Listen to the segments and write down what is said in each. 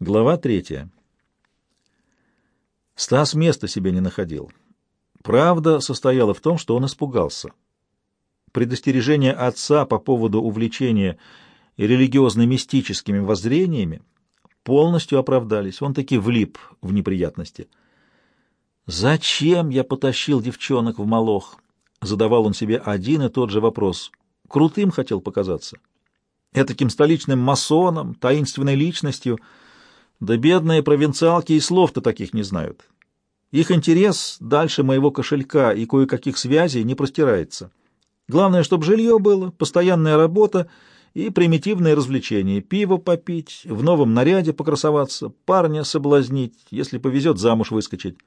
Глава третья. Стас места себе не находил. Правда состояла в том, что он испугался. Предостережения отца по поводу увлечения религиозно-мистическими воззрениями полностью оправдались. Он таки влип в неприятности. «Зачем я потащил девчонок в молох?» Задавал он себе один и тот же вопрос. Крутым хотел показаться. Этаким столичным масоном, таинственной личностью — да бедные провинциалки и слов-то таких не знают. Их интерес дальше моего кошелька и кое-каких связей не простирается. Главное, чтобы жилье было, постоянная работа и примитивные развлечения. Пиво попить, в новом наряде покрасоваться, парня соблазнить, если повезет замуж выскочить.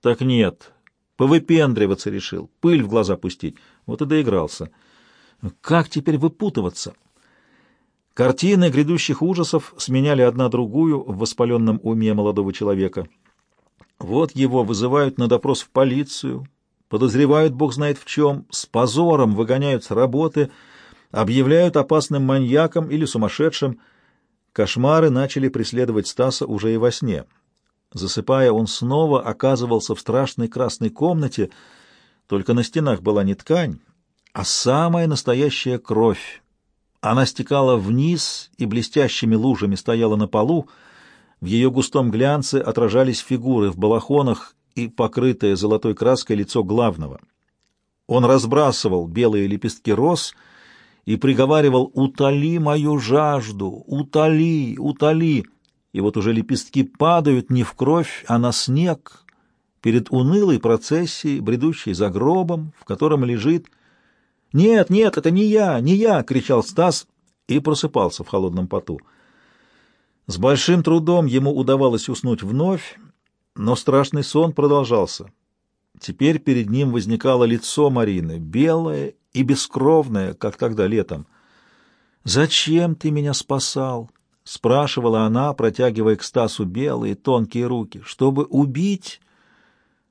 Так нет, повыпендриваться решил, пыль в глаза пустить. Вот и доигрался. Как теперь выпутываться? Картины грядущих ужасов сменяли одна другую в воспаленном уме молодого человека. Вот его вызывают на допрос в полицию, подозревают бог знает в чем, с позором выгоняют с работы, объявляют опасным маньяком или сумасшедшим. Кошмары начали преследовать Стаса уже и во сне. Засыпая, он снова оказывался в страшной красной комнате, только на стенах была не ткань, а самая настоящая кровь, она стекала вниз и блестящими лужами стояла на полу. В ее густом глянце отражались фигуры в балахонах и покрытое золотой краской лицо главного. Он разбрасывал белые лепестки роз и приговаривал «Утоли мою жажду! Утоли! Утоли!» И вот уже лепестки падают не в кровь, а на снег, перед унылой процессией, бредущей за гробом, в котором лежит «Нет, нет, это не я, не я!» — кричал Стас и просыпался в холодном поту. С большим трудом ему удавалось уснуть вновь, но страшный сон продолжался. Теперь перед ним возникало лицо Марины, белое и бескровное, как тогда летом. «Зачем ты меня спасал?» — спрашивала она, протягивая к Стасу белые тонкие руки. «Чтобы убить?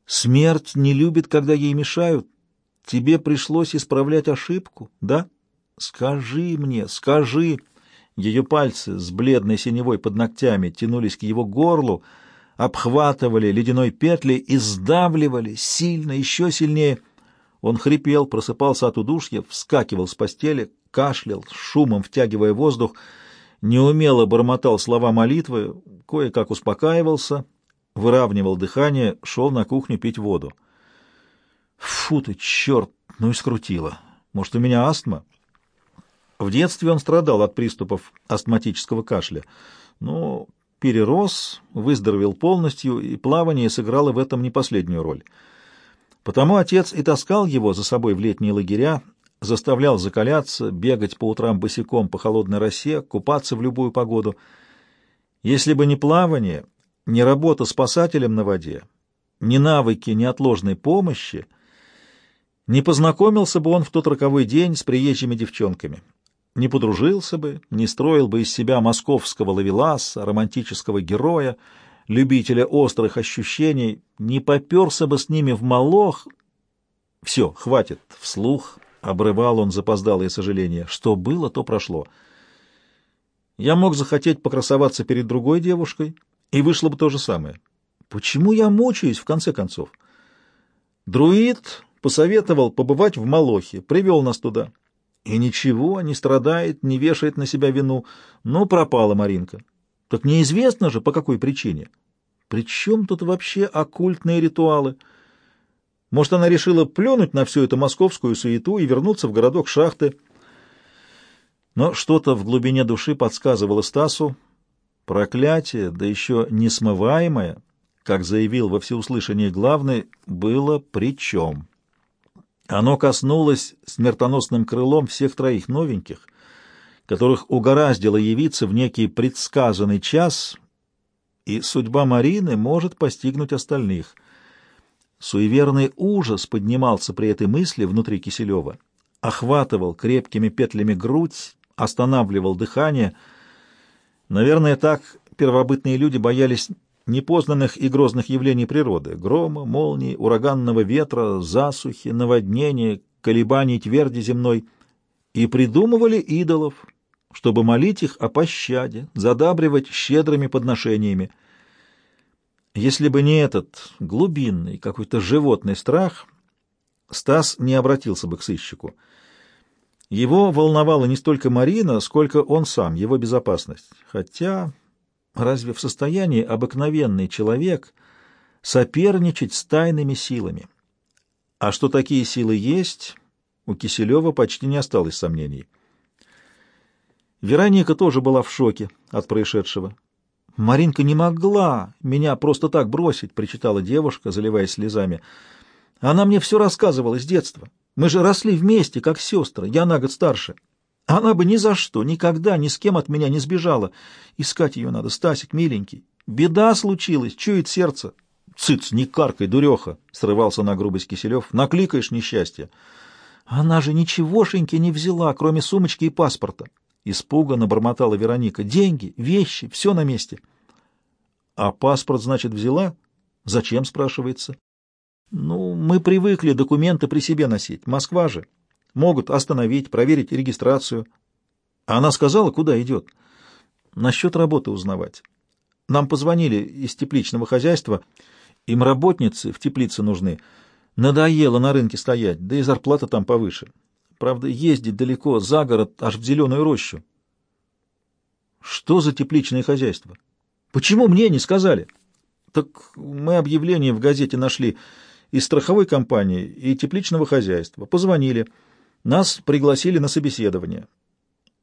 Смерть не любит, когда ей мешают. Тебе пришлось исправлять ошибку, да? Скажи мне, скажи. Ее пальцы с бледной синевой под ногтями тянулись к его горлу, обхватывали ледяной петли и сдавливали сильно, еще сильнее. Он хрипел, просыпался от удушья, вскакивал с постели, кашлял, шумом втягивая воздух, неумело бормотал слова молитвы, кое-как успокаивался, выравнивал дыхание, шел на кухню пить воду. Фу ты, черт, ну и скрутило. Может, у меня астма? В детстве он страдал от приступов астматического кашля, но перерос, выздоровел полностью, и плавание сыграло в этом не последнюю роль. Потому отец и таскал его за собой в летние лагеря, заставлял закаляться, бегать по утрам босиком по холодной росе, купаться в любую погоду. Если бы не плавание, не работа спасателем на воде, ни навыки неотложной помощи — не познакомился бы он в тот роковой день с приезжими девчонками, не подружился бы, не строил бы из себя московского лавеласа, романтического героя, любителя острых ощущений, не поперся бы с ними в молох. Все, хватит, вслух обрывал он запоздалое сожаление. Что было, то прошло. Я мог захотеть покрасоваться перед другой девушкой, и вышло бы то же самое. Почему я мучаюсь, в конце концов? Друид посоветовал побывать в Молохе, привел нас туда. И ничего, не страдает, не вешает на себя вину, но пропала Маринка. Так неизвестно же, по какой причине. При чем тут вообще оккультные ритуалы? Может, она решила плюнуть на всю эту московскую суету и вернуться в городок шахты? Но что-то в глубине души подсказывало Стасу. Проклятие, да еще несмываемое, как заявил во всеуслышание главный, было при чем. Оно коснулось смертоносным крылом всех троих новеньких, которых угораздило явиться в некий предсказанный час, и судьба Марины может постигнуть остальных. Суеверный ужас поднимался при этой мысли внутри Киселева, охватывал крепкими петлями грудь, останавливал дыхание. Наверное, так первобытные люди боялись непознанных и грозных явлений природы — грома, молнии, ураганного ветра, засухи, наводнения, колебаний тверди земной — и придумывали идолов, чтобы молить их о пощаде, задабривать щедрыми подношениями. Если бы не этот глубинный, какой-то животный страх, Стас не обратился бы к сыщику. Его волновала не столько Марина, сколько он сам, его безопасность. Хотя, разве в состоянии обыкновенный человек соперничать с тайными силами? А что такие силы есть, у Киселева почти не осталось сомнений. Вероника тоже была в шоке от происшедшего. «Маринка не могла меня просто так бросить», — причитала девушка, заливаясь слезами. «Она мне все рассказывала с детства. Мы же росли вместе, как сестры, я на год старше. Она бы ни за что, никогда, ни с кем от меня не сбежала. Искать ее надо, Стасик, миленький. Беда случилась, чует сердце». «Цыц, не каркай, дуреха!» — срывался на грубость Киселев. «Накликаешь несчастье». «Она же ничегошеньки не взяла, кроме сумочки и паспорта. Испуганно бормотала Вероника. Деньги, вещи, все на месте. А паспорт, значит, взяла? Зачем, спрашивается? Ну, мы привыкли документы при себе носить. Москва же. Могут остановить, проверить регистрацию. А она сказала, куда идет. Насчет работы узнавать. Нам позвонили из тепличного хозяйства. Им работницы в теплице нужны. Надоело на рынке стоять, да и зарплата там повыше. Правда, ездить далеко, за город, аж в зеленую рощу. Что за тепличное хозяйство? Почему мне не сказали? Так мы объявление в газете нашли из страховой компании и тепличного хозяйства. Позвонили. Нас пригласили на собеседование.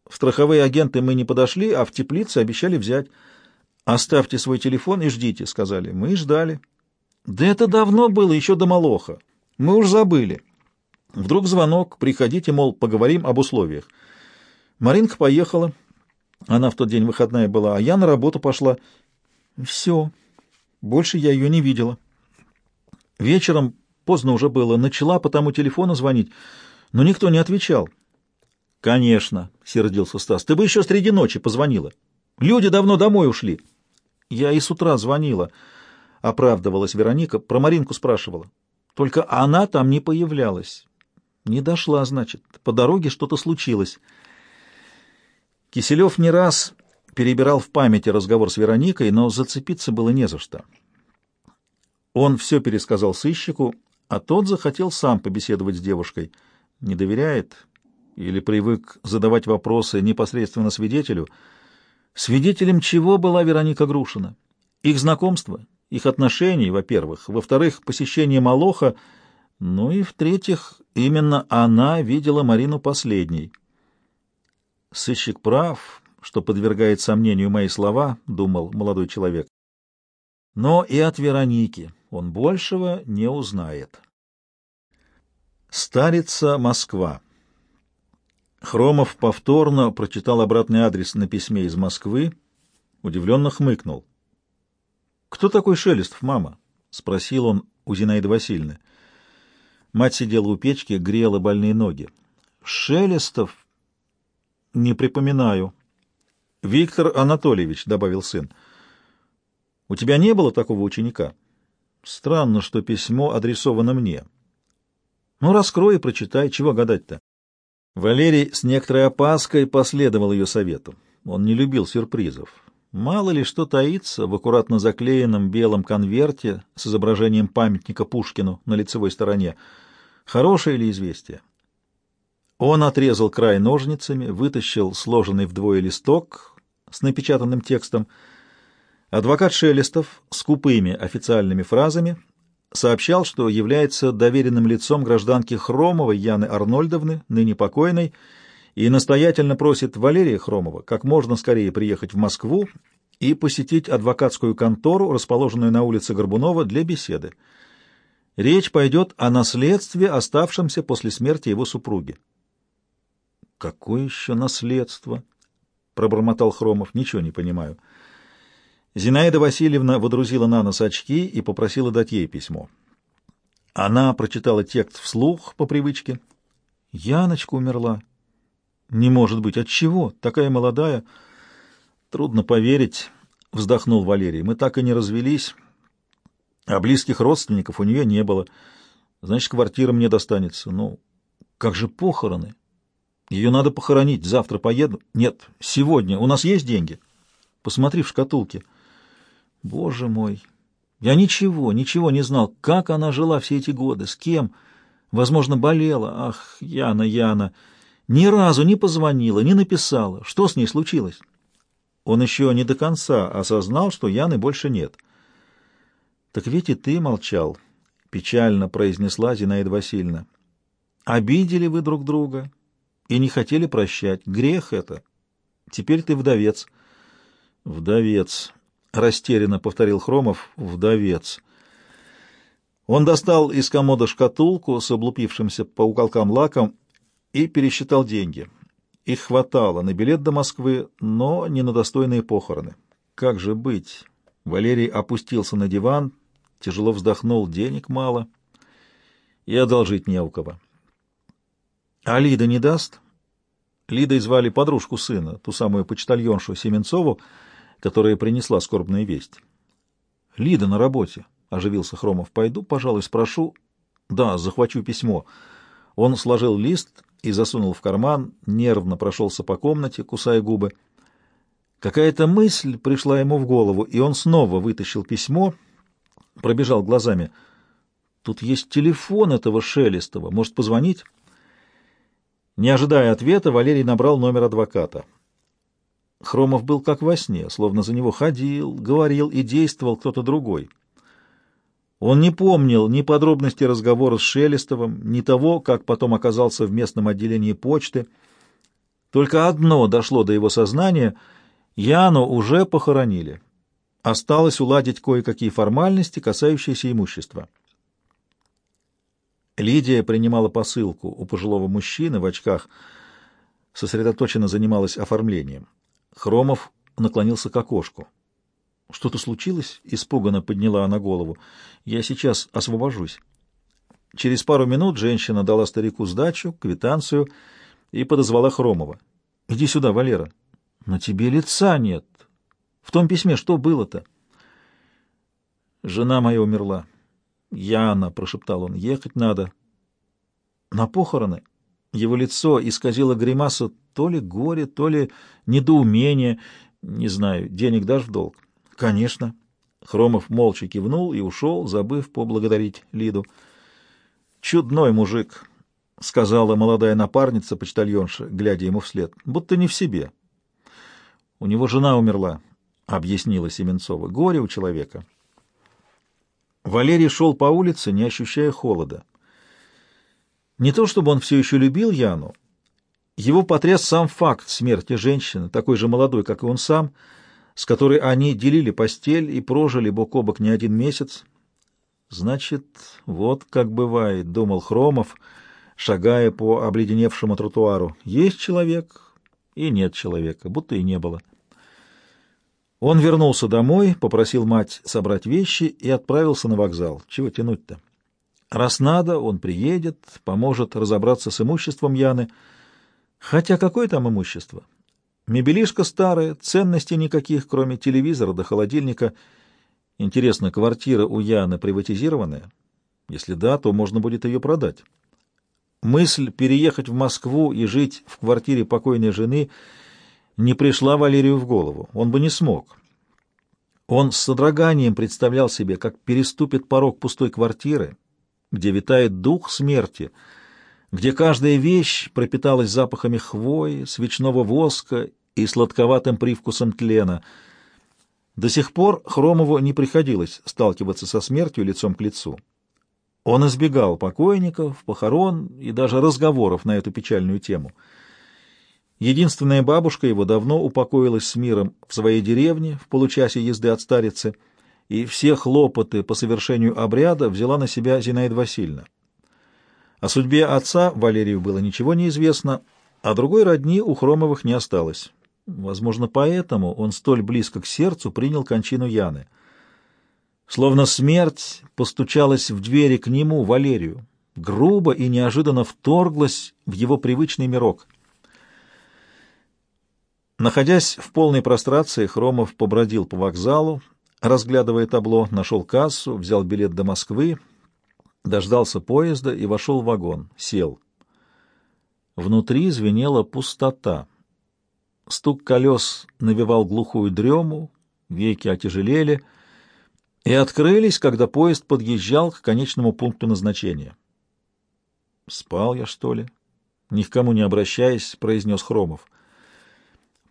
В страховые агенты мы не подошли, а в теплице обещали взять. «Оставьте свой телефон и ждите», — сказали. Мы ждали. Да это давно было, еще до Молоха. Мы уж забыли. Вдруг звонок, приходите, мол, поговорим об условиях. Маринка поехала, она в тот день выходная была, а я на работу пошла. Все, больше я ее не видела. Вечером, поздно уже было, начала по тому телефону звонить, но никто не отвечал. «Конечно», — сердился Стас, — «ты бы еще среди ночи позвонила. Люди давно домой ушли». «Я и с утра звонила», — оправдывалась Вероника, про Маринку спрашивала. «Только она там не появлялась. Не дошла, значит. По дороге что-то случилось. Киселев не раз перебирал в памяти разговор с Вероникой, но зацепиться было не за что. Он все пересказал сыщику, а тот захотел сам побеседовать с девушкой. Не доверяет или привык задавать вопросы непосредственно свидетелю. Свидетелем чего была Вероника Грушина? Их знакомство, их отношения, во-первых. Во-вторых, посещение Малоха — ну и, в-третьих, именно она видела Марину последней. «Сыщик прав, что подвергает сомнению мои слова», — думал молодой человек. Но и от Вероники он большего не узнает. Старица Москва. Хромов повторно прочитал обратный адрес на письме из Москвы, удивленно хмыкнул. «Кто такой Шелестов, мама?» — спросил он у Зинаиды Васильевны. Мать сидела у печки, грела больные ноги. «Шелестов?» «Не припоминаю». «Виктор Анатольевич», — добавил сын. «У тебя не было такого ученика?» «Странно, что письмо адресовано мне». «Ну, раскрой и прочитай, чего гадать-то?» Валерий с некоторой опаской последовал ее совету. Он не любил сюрпризов. Мало ли что таится в аккуратно заклеенном белом конверте с изображением памятника Пушкину на лицевой стороне — Хорошее ли известие? Он отрезал край ножницами, вытащил сложенный вдвое листок с напечатанным текстом. Адвокат Шелестов с купыми официальными фразами сообщал, что является доверенным лицом гражданки Хромовой Яны Арнольдовны, ныне покойной, и настоятельно просит Валерия Хромова как можно скорее приехать в Москву и посетить адвокатскую контору, расположенную на улице Горбунова, для беседы. Речь пойдет о наследстве, оставшемся после смерти его супруги. «Какое еще наследство?» — пробормотал Хромов. «Ничего не понимаю». Зинаида Васильевна водрузила на нос очки и попросила дать ей письмо. Она прочитала текст вслух по привычке. «Яночка умерла». «Не может быть. От чего? Такая молодая». «Трудно поверить», — вздохнул Валерий. «Мы так и не развелись». А близких родственников у нее не было. Значит, квартира мне достанется. Ну, как же похороны? Ее надо похоронить. Завтра поеду. Нет, сегодня. У нас есть деньги? Посмотри в шкатулке. Боже мой! Я ничего, ничего не знал. Как она жила все эти годы? С кем? Возможно, болела. Ах, Яна, Яна! Ни разу не позвонила, не написала. Что с ней случилось? Он еще не до конца осознал, что Яны больше нет. «Так ведь и ты молчал», — печально произнесла Зинаида Васильевна. «Обидели вы друг друга и не хотели прощать. Грех это. Теперь ты вдовец». «Вдовец», — растерянно повторил Хромов, — «вдовец». Он достал из комода шкатулку с облупившимся по уголкам лаком и пересчитал деньги. Их хватало на билет до Москвы, но не на достойные похороны. Как же быть? Валерий опустился на диван, тяжело вздохнул, денег мало, и одолжить не у кого. А Лида не даст? Лидой звали подружку сына, ту самую почтальоншу Семенцову, которая принесла скорбную весть. «Лида на работе», — оживился Хромов. «Пойду, пожалуй, спрошу». «Да, захвачу письмо». Он сложил лист и засунул в карман, нервно прошелся по комнате, кусая губы. Какая-то мысль пришла ему в голову, и он снова вытащил письмо — пробежал глазами. Тут есть телефон этого Шелестова. Может, позвонить? Не ожидая ответа, Валерий набрал номер адвоката. Хромов был как во сне, словно за него ходил, говорил и действовал кто-то другой. Он не помнил ни подробностей разговора с Шелестовым, ни того, как потом оказался в местном отделении почты. Только одно дошло до его сознания — Яну уже похоронили. Осталось уладить кое-какие формальности, касающиеся имущества. Лидия принимала посылку у пожилого мужчины в очках, сосредоточенно занималась оформлением. Хромов наклонился к окошку. «Что-то случилось?» — испуганно подняла она голову. «Я сейчас освобожусь». Через пару минут женщина дала старику сдачу, квитанцию и подозвала Хромова. «Иди сюда, Валера». «На тебе лица нет. В том письме что было-то? Жена моя умерла. Яна, прошептал он, ехать надо. На похороны. Его лицо исказило гримаса то ли горе, то ли недоумение. Не знаю, денег дашь в долг? Конечно. Хромов молча кивнул и ушел, забыв поблагодарить Лиду. «Чудной мужик», — сказала молодая напарница, почтальонша, глядя ему вслед, — «будто не в себе». «У него жена умерла. — объяснила Семенцова. — Горе у человека. Валерий шел по улице, не ощущая холода. Не то чтобы он все еще любил Яну. Его потряс сам факт смерти женщины, такой же молодой, как и он сам, с которой они делили постель и прожили бок о бок не один месяц. Значит, вот как бывает, — думал Хромов, шагая по обледеневшему тротуару. Есть человек и нет человека, будто и не было. — он вернулся домой, попросил мать собрать вещи и отправился на вокзал. Чего тянуть-то? Раз надо, он приедет, поможет разобраться с имуществом Яны. Хотя какое там имущество? Мебелишка старая, ценностей никаких, кроме телевизора до холодильника. Интересно, квартира у Яны приватизированная? Если да, то можно будет ее продать. Мысль переехать в Москву и жить в квартире покойной жены — не пришла Валерию в голову. Он бы не смог. Он с содроганием представлял себе, как переступит порог пустой квартиры, где витает дух смерти, где каждая вещь пропиталась запахами хвои, свечного воска и сладковатым привкусом тлена. До сих пор Хромову не приходилось сталкиваться со смертью лицом к лицу. Он избегал покойников, похорон и даже разговоров на эту печальную тему — Единственная бабушка его давно упокоилась с миром в своей деревне в получасе езды от старицы, и все хлопоты по совершению обряда взяла на себя Зинаида Васильевна. О судьбе отца Валерию было ничего не известно, а другой родни у Хромовых не осталось. Возможно, поэтому он столь близко к сердцу принял кончину Яны. Словно смерть постучалась в двери к нему, Валерию, грубо и неожиданно вторглась в его привычный мирок — Находясь в полной прострации, Хромов побродил по вокзалу, разглядывая табло, нашел кассу, взял билет до Москвы, дождался поезда и вошел в вагон, сел. Внутри звенела пустота. Стук колес навевал глухую дрему, веки отяжелели и открылись, когда поезд подъезжал к конечному пункту назначения. «Спал я, что ли?» — ни к кому не обращаясь, произнес Хромов.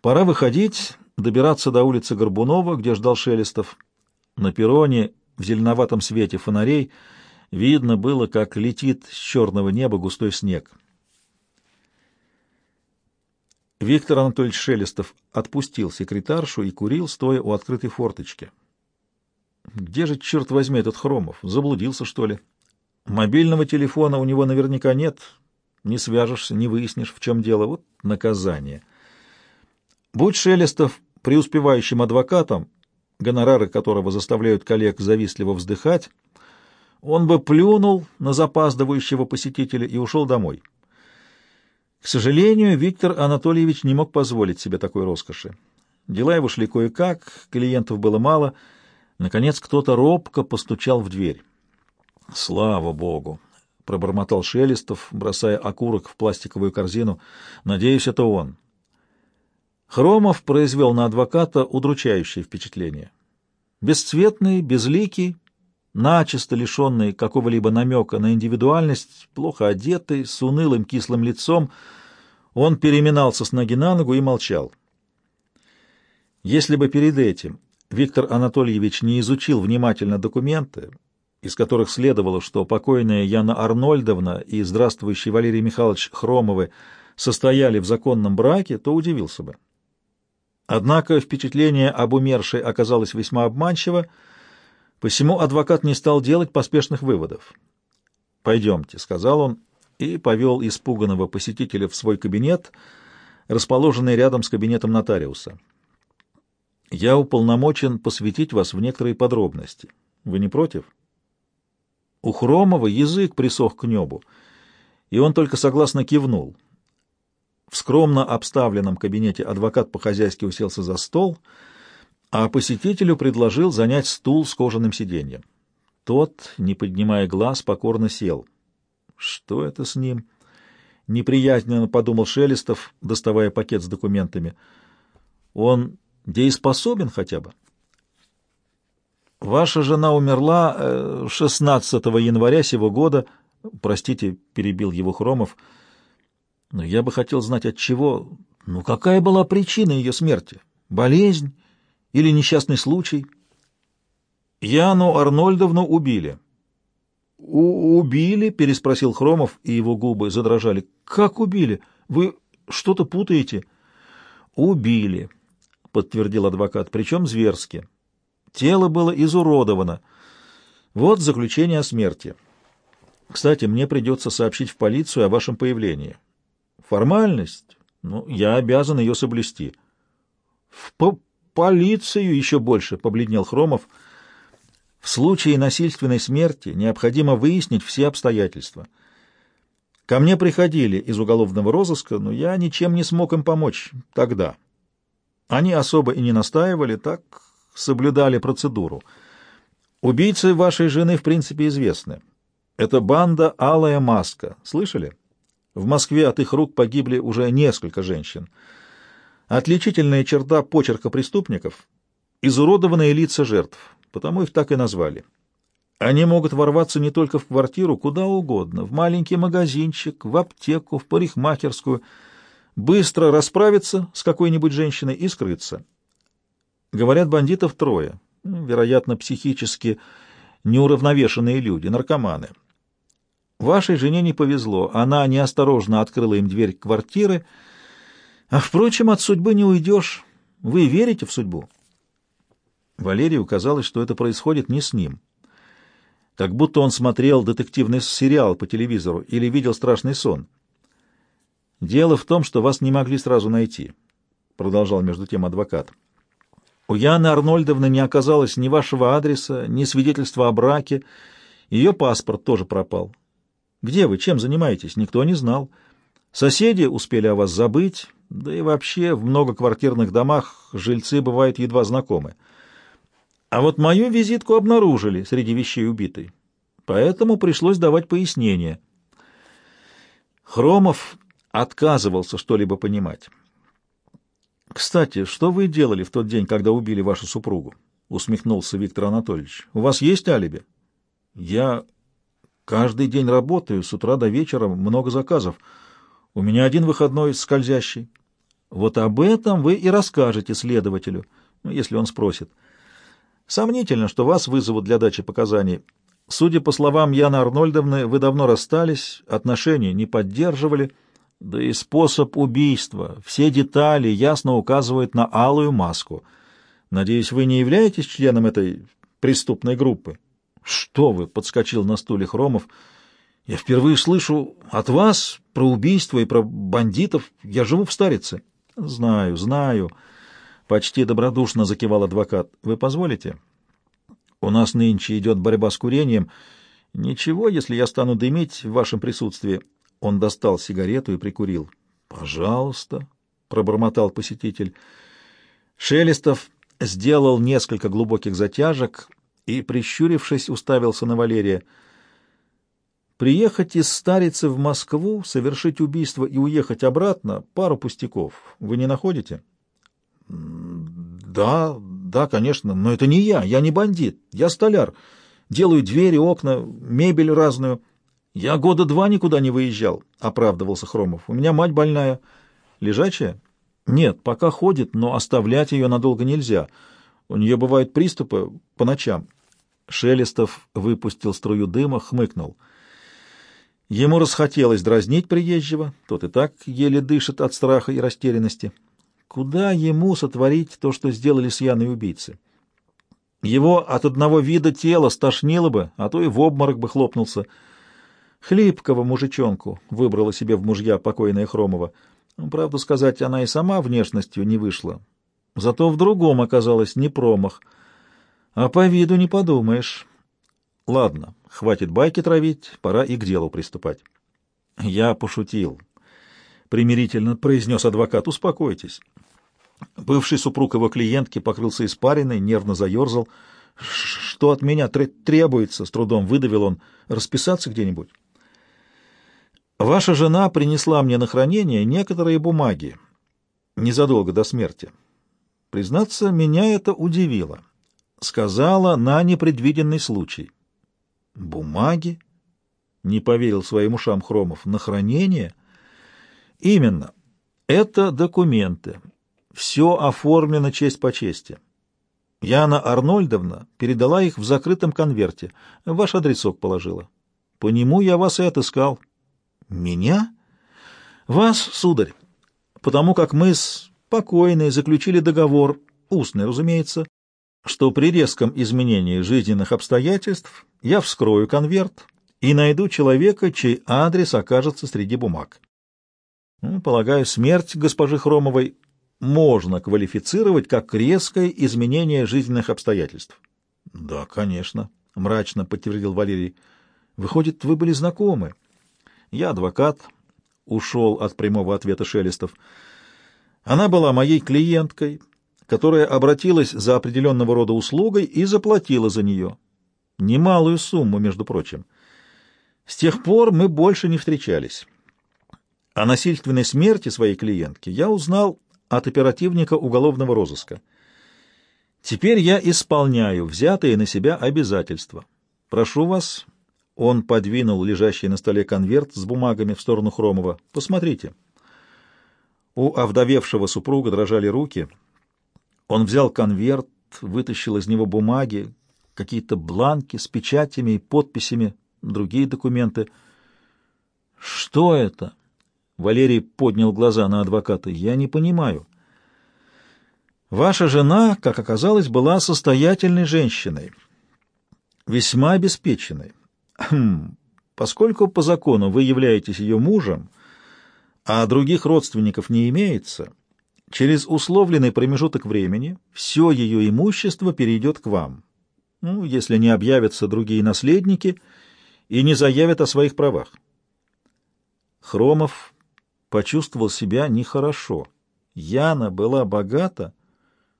«Пора выходить, добираться до улицы Горбунова, где ждал Шелестов. На перроне в зеленоватом свете фонарей видно было, как летит с черного неба густой снег». Виктор Анатольевич Шелестов отпустил секретаршу и курил, стоя у открытой форточки. Где же, черт возьми, этот Хромов? Заблудился, что ли? Мобильного телефона у него наверняка нет. Не свяжешься, не выяснишь, в чем дело. Вот наказание. Будь Шелестов преуспевающим адвокатом, гонорары которого заставляют коллег завистливо вздыхать, он бы плюнул на запаздывающего посетителя и ушел домой. К сожалению, Виктор Анатольевич не мог позволить себе такой роскоши. Дела его шли кое-как, клиентов было мало. Наконец кто-то робко постучал в дверь. «Слава Богу!» — пробормотал Шелестов, бросая окурок в пластиковую корзину. «Надеюсь, это он». Хромов произвел на адвоката удручающее впечатление. Бесцветный, безликий, начисто лишенный какого-либо намека на индивидуальность, плохо одетый, с унылым кислым лицом — он переминался с ноги на ногу и молчал. Если бы перед этим Виктор Анатольевич не изучил внимательно документы, из которых следовало, что покойная Яна Арнольдовна и здравствующий Валерий Михайлович Хромовы состояли в законном браке, то удивился бы. Однако впечатление об умершей оказалось весьма обманчиво, посему адвокат не стал делать поспешных выводов. «Пойдемте», — сказал он, и повел испуганного посетителя в свой кабинет, расположенный рядом с кабинетом нотариуса. «Я уполномочен посвятить вас в некоторые подробности. Вы не против?» У Хромова язык присох к небу, и он только согласно кивнул. В скромно обставленном кабинете адвокат по-хозяйски уселся за стол, а посетителю предложил занять стул с кожаным сиденьем. Тот, не поднимая глаз, покорно сел — что это с ним? Неприязненно подумал Шелестов, доставая пакет с документами. Он дееспособен хотя бы? Ваша жена умерла 16 э, января сего года. Простите, перебил его Хромов. Но я бы хотел знать, от чего... Ну, какая была причина ее смерти? Болезнь или несчастный случай? Яну Арнольдовну убили. У «Убили?» — переспросил Хромов, и его губы задрожали. «Как убили? Вы что-то путаете?» «Убили», — подтвердил адвокат, — «причем зверски. Тело было изуродовано. Вот заключение о смерти. Кстати, мне придется сообщить в полицию о вашем появлении. Формальность? Ну, я обязан ее соблюсти». «В по полицию еще больше», — побледнел Хромов, — в случае насильственной смерти необходимо выяснить все обстоятельства. Ко мне приходили из уголовного розыска, но я ничем не смог им помочь тогда. Они особо и не настаивали, так соблюдали процедуру. Убийцы вашей жены в принципе известны. Это банда «Алая маска». Слышали? В Москве от их рук погибли уже несколько женщин. Отличительная черта почерка преступников — изуродованные лица жертв потому их так и назвали. Они могут ворваться не только в квартиру, куда угодно, в маленький магазинчик, в аптеку, в парикмахерскую, быстро расправиться с какой-нибудь женщиной и скрыться. Говорят, бандитов трое, вероятно, психически неуравновешенные люди, наркоманы. Вашей жене не повезло, она неосторожно открыла им дверь квартиры, а, впрочем, от судьбы не уйдешь. Вы верите в судьбу? Валерию казалось, что это происходит не с ним. Как будто он смотрел детективный сериал по телевизору или видел страшный сон. «Дело в том, что вас не могли сразу найти», — продолжал между тем адвокат. «У Яны Арнольдовны не оказалось ни вашего адреса, ни свидетельства о браке. Ее паспорт тоже пропал. Где вы, чем занимаетесь, никто не знал. Соседи успели о вас забыть, да и вообще в многоквартирных домах жильцы бывают едва знакомы». А вот мою визитку обнаружили среди вещей убитой, поэтому пришлось давать пояснение. Хромов отказывался что-либо понимать. «Кстати, что вы делали в тот день, когда убили вашу супругу?» — усмехнулся Виктор Анатольевич. «У вас есть алиби?» «Я каждый день работаю, с утра до вечера, много заказов. У меня один выходной скользящий». «Вот об этом вы и расскажете следователю, ну, если он спросит. Сомнительно, что вас вызовут для дачи показаний. Судя по словам Яны Арнольдовны, вы давно расстались, отношения не поддерживали». Да и способ убийства, все детали ясно указывают на алую маску. Надеюсь, вы не являетесь членом этой преступной группы? Что вы, подскочил на стуле Хромов. Я впервые слышу от вас про убийство и про бандитов. Я живу в Старице. Знаю, знаю. Почти добродушно закивал адвокат. Вы позволите? У нас нынче идет борьба с курением. Ничего, если я стану дымить в вашем присутствии. Он достал сигарету и прикурил. «Пожалуйста», — пробормотал посетитель. Шелестов сделал несколько глубоких затяжек и, прищурившись, уставился на Валерия. «Приехать из Старицы в Москву, совершить убийство и уехать обратно — пару пустяков. Вы не находите?» «Да, да, конечно, но это не я, я не бандит, я столяр. Делаю двери, окна, мебель разную». «Я года два никуда не выезжал», — оправдывался Хромов. «У меня мать больная». «Лежачая?» «Нет, пока ходит, но оставлять ее надолго нельзя. У нее бывают приступы по ночам». Шелестов выпустил струю дыма, хмыкнул. Ему расхотелось дразнить приезжего, тот и так еле дышит от страха и растерянности. Куда ему сотворить то, что сделали с Яной убийцы? Его от одного вида тела стошнило бы, а то и в обморок бы хлопнулся — Хлипкого мужичонку выбрала себе в мужья покойная Хромова. Правду сказать, она и сама внешностью не вышла. Зато в другом оказалось не промах. А по виду не подумаешь. Ладно, хватит байки травить, пора и к делу приступать. Я пошутил. Примирительно произнес адвокат. Успокойтесь. Бывший супруг его клиентки покрылся испариной, нервно заерзал. «Что от меня требуется?» — с трудом выдавил он. «Расписаться где-нибудь?» Ваша жена принесла мне на хранение некоторые бумаги незадолго до смерти. Признаться, меня это удивило. Сказала на непредвиденный случай. Бумаги? Не поверил своим ушам Хромов. На хранение? Именно. Это документы. Все оформлено честь по чести. Яна Арнольдовна передала их в закрытом конверте. Ваш адресок положила. По нему я вас и отыскал. Меня? Вас, сударь, потому как мы с покойной заключили договор, устный, разумеется, что при резком изменении жизненных обстоятельств я вскрою конверт и найду человека, чей адрес окажется среди бумаг. Ну, полагаю, смерть госпожи Хромовой можно квалифицировать как резкое изменение жизненных обстоятельств. — Да, конечно, — мрачно подтвердил Валерий. — Выходит, вы были знакомы. — я адвокат, ушел от прямого ответа Шелестов. Она была моей клиенткой, которая обратилась за определенного рода услугой и заплатила за нее. Немалую сумму, между прочим. С тех пор мы больше не встречались. О насильственной смерти своей клиентки я узнал от оперативника уголовного розыска. Теперь я исполняю взятые на себя обязательства. Прошу вас он подвинул лежащий на столе конверт с бумагами в сторону Хромова. «Посмотрите». У овдовевшего супруга дрожали руки. Он взял конверт, вытащил из него бумаги, какие-то бланки с печатями и подписями, другие документы. «Что это?» Валерий поднял глаза на адвоката. «Я не понимаю». «Ваша жена, как оказалось, была состоятельной женщиной, весьма обеспеченной. Хм, поскольку по закону вы являетесь ее мужем, а других родственников не имеется, через условленный промежуток времени все ее имущество перейдет к вам, ну, если не объявятся другие наследники и не заявят о своих правах. Хромов почувствовал себя нехорошо. Яна была богата.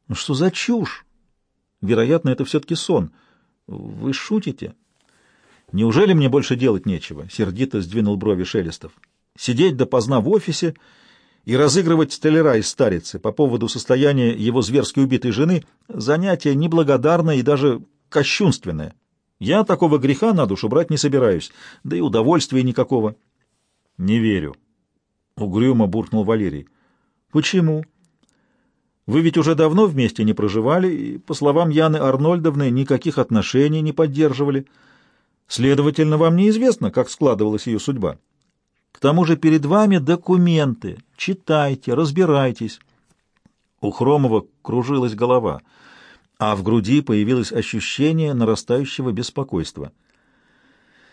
Ну что за чушь? Вероятно, это все-таки сон. Вы шутите? Неужели мне больше делать нечего? Сердито сдвинул брови Шелестов. Сидеть допоздна в офисе и разыгрывать столяра из старицы по поводу состояния его зверски убитой жены — занятие неблагодарное и даже кощунственное. Я такого греха на душу брать не собираюсь, да и удовольствия никакого. — Не верю. — угрюмо буркнул Валерий. — Почему? — Вы ведь уже давно вместе не проживали, и, по словам Яны Арнольдовны, никаких отношений не поддерживали. Следовательно, вам неизвестно, как складывалась ее судьба. К тому же перед вами документы. Читайте, разбирайтесь. У Хромова кружилась голова, а в груди появилось ощущение нарастающего беспокойства —